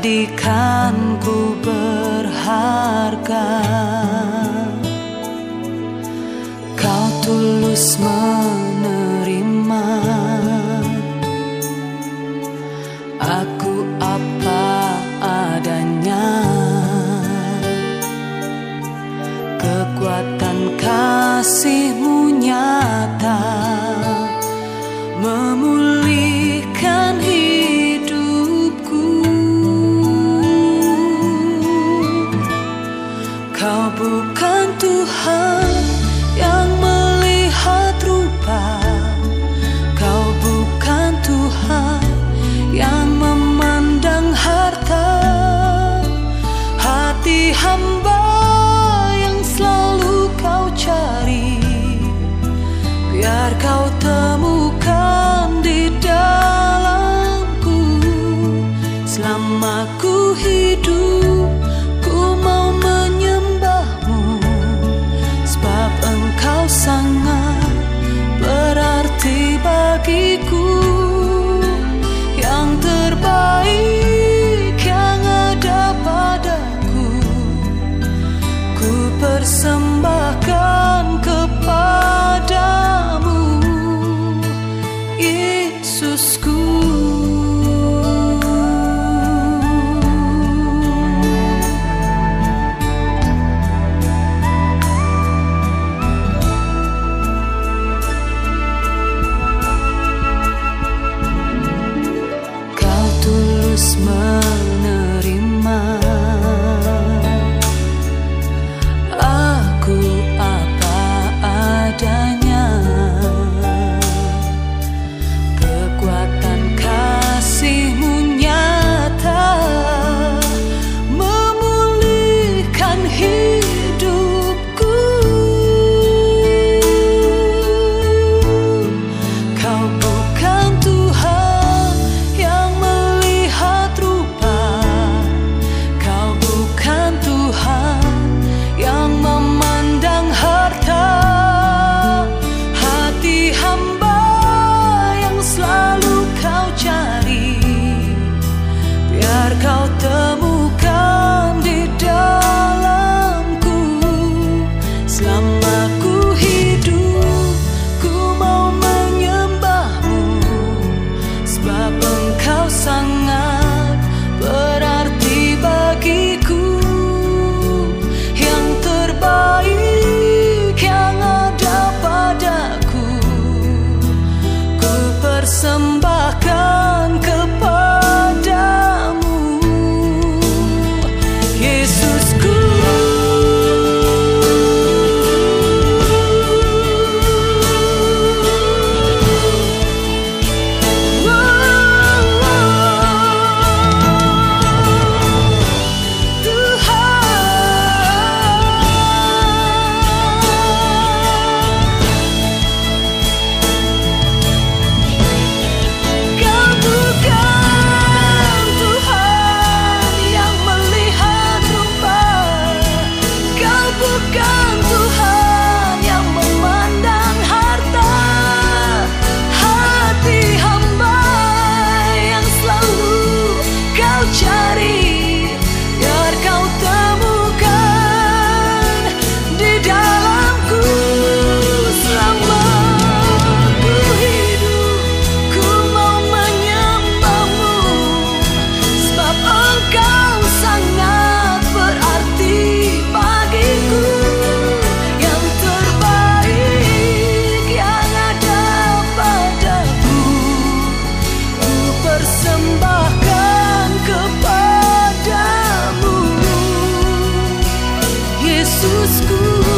Jadikan ku berharga. Kau tulus menerima Kau temukan to school. susku